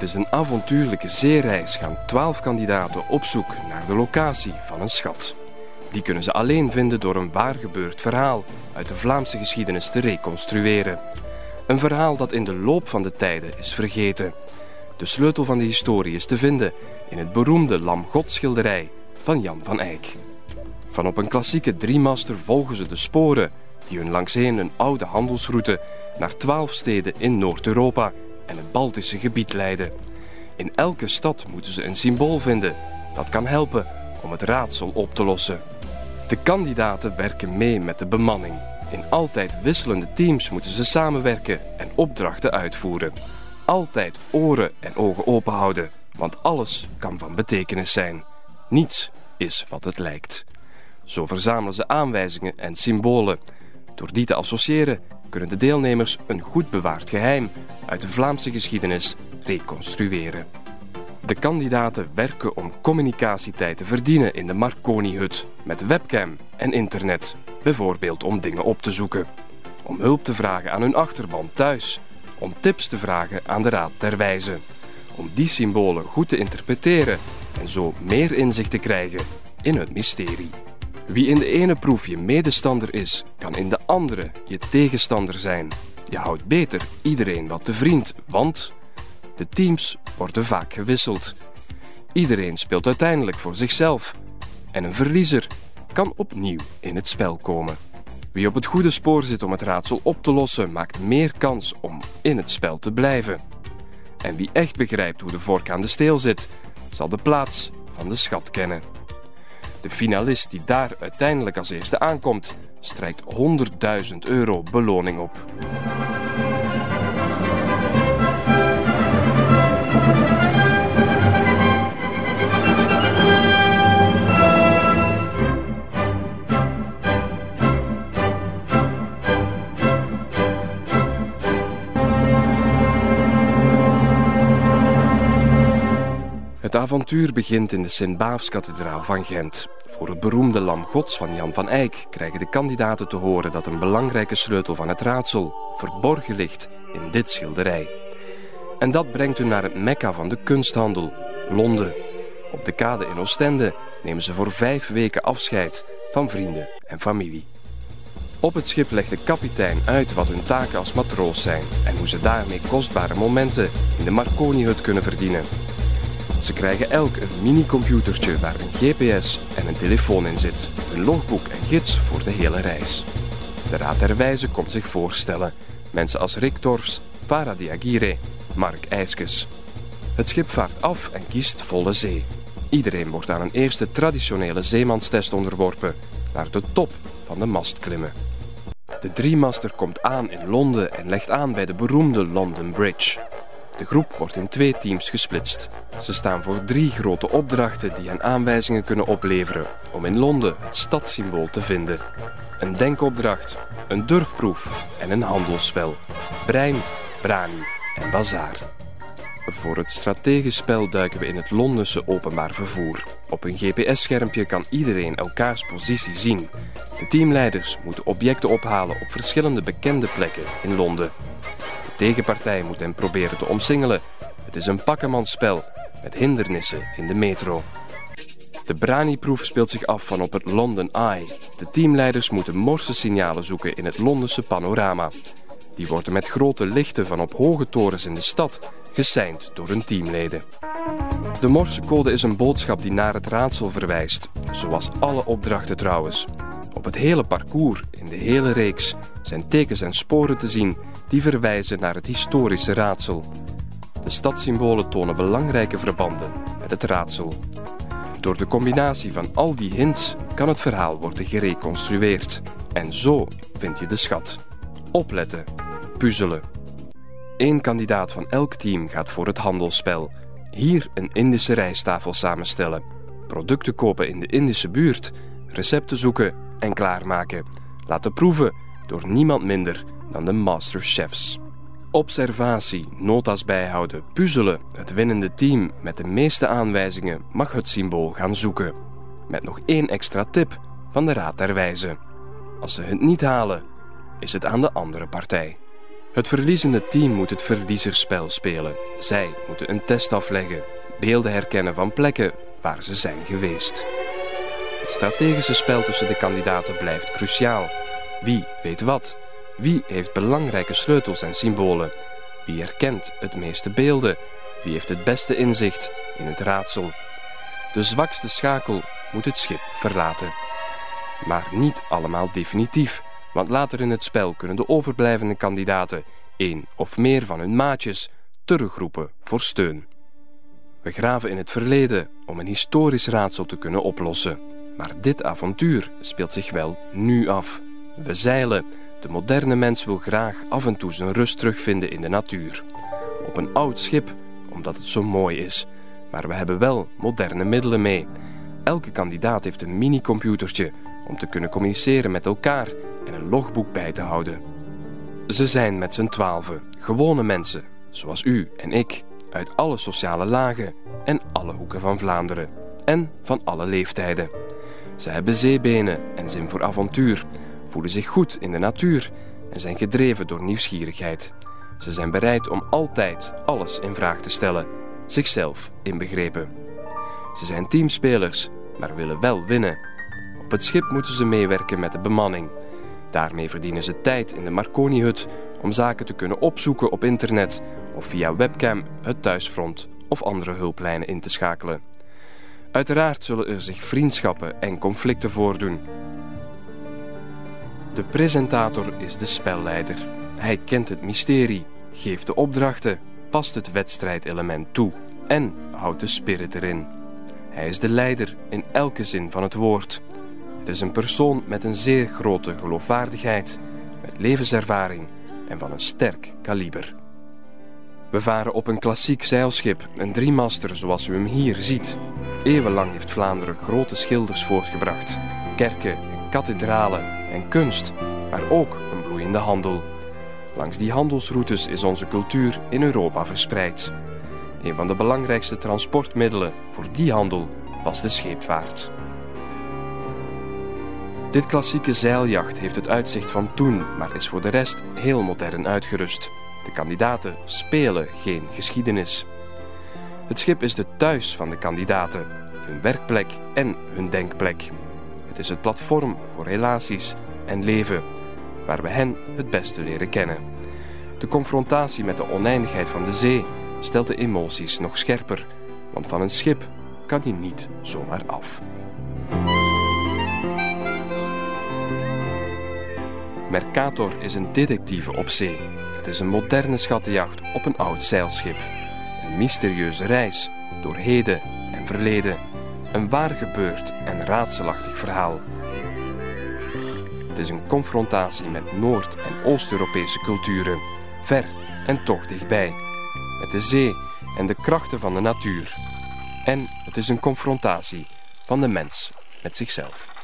Tijdens een avontuurlijke zeereis gaan twaalf kandidaten op zoek naar de locatie van een schat. Die kunnen ze alleen vinden door een waar gebeurd verhaal uit de Vlaamse geschiedenis te reconstrueren. Een verhaal dat in de loop van de tijden is vergeten. De sleutel van de historie is te vinden in het beroemde Lam schilderij van Jan van Eyck. Van op een klassieke driemaster volgen ze de sporen die hun langsheen een oude handelsroute naar twaalf steden in Noord-Europa en het Baltische gebied leiden. In elke stad moeten ze een symbool vinden dat kan helpen om het raadsel op te lossen. De kandidaten werken mee met de bemanning. In altijd wisselende teams moeten ze samenwerken en opdrachten uitvoeren. Altijd oren en ogen open houden, want alles kan van betekenis zijn. Niets is wat het lijkt. Zo verzamelen ze aanwijzingen en symbolen. Door die te associëren kunnen de deelnemers een goed bewaard geheim uit de Vlaamse geschiedenis reconstrueren. De kandidaten werken om communicatietijd te verdienen in de Marconi-hut met webcam en internet, bijvoorbeeld om dingen op te zoeken, om hulp te vragen aan hun achterban thuis, om tips te vragen aan de Raad ter Wijze, om die symbolen goed te interpreteren en zo meer inzicht te krijgen in het mysterie. Wie in de ene proef je medestander is, kan in de andere je tegenstander zijn. Je houdt beter iedereen wat te vriend, want de teams worden vaak gewisseld. Iedereen speelt uiteindelijk voor zichzelf. En een verliezer kan opnieuw in het spel komen. Wie op het goede spoor zit om het raadsel op te lossen, maakt meer kans om in het spel te blijven. En wie echt begrijpt hoe de vork aan de steel zit, zal de plaats van de schat kennen. De finalist die daar uiteindelijk als eerste aankomt, strijkt 100.000 euro beloning op. Het avontuur begint in de Sint-Baafskathedraal van Gent. Voor het beroemde Lam Gods van Jan van Eyck krijgen de kandidaten te horen dat een belangrijke sleutel van het raadsel verborgen ligt in dit schilderij. En dat brengt u naar het mekka van de kunsthandel, Londen. Op de kade in Oostende nemen ze voor vijf weken afscheid van vrienden en familie. Op het schip legt de kapitein uit wat hun taken als matroos zijn en hoe ze daarmee kostbare momenten in de Marconi-hut kunnen verdienen. Ze krijgen elk een mini-computertje waar een GPS en een telefoon in zit, een logboek en gids voor de hele reis. De Raad der Wijze komt zich voorstellen. Mensen als Rick Torfs, Farah Diagire, Mark IJskes. Het schip vaart af en kiest volle zee. Iedereen wordt aan een eerste traditionele zeemanstest onderworpen, naar de top van de mast klimmen. De driemaster komt aan in Londen en legt aan bij de beroemde London Bridge. De groep wordt in twee teams gesplitst. Ze staan voor drie grote opdrachten die hen aanwijzingen kunnen opleveren om in Londen het stadssymbool te vinden. Een denkopdracht, een durfproef en een handelsspel. Brein, Brani en Bazaar. Voor het strategisch spel duiken we in het Londense openbaar vervoer. Op een GPS-schermpje kan iedereen elkaars positie zien. De teamleiders moeten objecten ophalen op verschillende bekende plekken in Londen tegenpartij moet hem proberen te omsingelen. Het is een pakkenmansspel met hindernissen in de metro. De Brani-proef speelt zich af van op het London Eye. De teamleiders moeten morse-signalen zoeken in het Londense panorama. Die worden met grote lichten van op hoge torens in de stad geseind door hun teamleden. De morsecode is een boodschap die naar het raadsel verwijst, zoals alle opdrachten trouwens. Op het hele parcours, in de hele reeks, zijn tekens en sporen te zien die verwijzen naar het historische raadsel. De stadssymbolen tonen belangrijke verbanden met het raadsel. Door de combinatie van al die hints kan het verhaal worden gereconstrueerd. En zo vind je de schat. Opletten. Puzzelen. Eén kandidaat van elk team gaat voor het handelsspel. Hier een Indische rijsttafel samenstellen. Producten kopen in de Indische buurt. Recepten zoeken en klaarmaken. Laten proeven door niemand minder dan de masterchefs. Observatie, nota's bijhouden, puzzelen. Het winnende team met de meeste aanwijzingen mag het symbool gaan zoeken. Met nog één extra tip van de Raad der Wijze. Als ze het niet halen, is het aan de andere partij. Het verliezende team moet het verliezersspel spelen. Zij moeten een test afleggen, beelden herkennen van plekken waar ze zijn geweest. Het strategische spel tussen de kandidaten blijft cruciaal. Wie weet wat? Wie heeft belangrijke sleutels en symbolen? Wie herkent het meeste beelden? Wie heeft het beste inzicht in het raadsel? De zwakste schakel moet het schip verlaten. Maar niet allemaal definitief, want later in het spel kunnen de overblijvende kandidaten één of meer van hun maatjes terugroepen voor steun. We graven in het verleden om een historisch raadsel te kunnen oplossen. Maar dit avontuur speelt zich wel nu af. We zeilen. De moderne mens wil graag af en toe zijn rust terugvinden in de natuur. Op een oud schip, omdat het zo mooi is. Maar we hebben wel moderne middelen mee. Elke kandidaat heeft een mini-computertje om te kunnen communiceren met elkaar en een logboek bij te houden. Ze zijn met z'n twaalfen gewone mensen, zoals u en ik, uit alle sociale lagen en alle hoeken van Vlaanderen en van alle leeftijden. Ze hebben zeebenen en zin voor avontuur, voelen zich goed in de natuur en zijn gedreven door nieuwsgierigheid. Ze zijn bereid om altijd alles in vraag te stellen, zichzelf inbegrepen. Ze zijn teamspelers, maar willen wel winnen. Op het schip moeten ze meewerken met de bemanning. Daarmee verdienen ze tijd in de Marconi-hut om zaken te kunnen opzoeken op internet of via webcam het thuisfront of andere hulplijnen in te schakelen. Uiteraard zullen er zich vriendschappen en conflicten voordoen. De presentator is de spelleider. Hij kent het mysterie, geeft de opdrachten, past het wedstrijdelement toe en houdt de spirit erin. Hij is de leider in elke zin van het woord. Het is een persoon met een zeer grote geloofwaardigheid, met levenservaring en van een sterk kaliber. We varen op een klassiek zeilschip, een driemaster zoals u hem hier ziet. Eeuwenlang heeft Vlaanderen grote schilders voortgebracht. Kerken, kathedralen en kunst, maar ook een bloeiende handel. Langs die handelsroutes is onze cultuur in Europa verspreid. Een van de belangrijkste transportmiddelen voor die handel was de scheepvaart. Dit klassieke zeiljacht heeft het uitzicht van toen, maar is voor de rest heel modern uitgerust. De kandidaten spelen geen geschiedenis. Het schip is de thuis van de kandidaten, hun werkplek en hun denkplek. Het is het platform voor relaties en leven, waar we hen het beste leren kennen. De confrontatie met de oneindigheid van de zee stelt de emoties nog scherper, want van een schip kan die niet zomaar af. Mercator is een detectieve op zee. Het is een moderne schattenjacht op een oud zeilschip. Een mysterieuze reis door heden en verleden. Een waar gebeurd en raadselachtig verhaal. Het is een confrontatie met Noord- en Oost-Europese culturen, ver en toch dichtbij. Met de zee en de krachten van de natuur. En het is een confrontatie van de mens met zichzelf.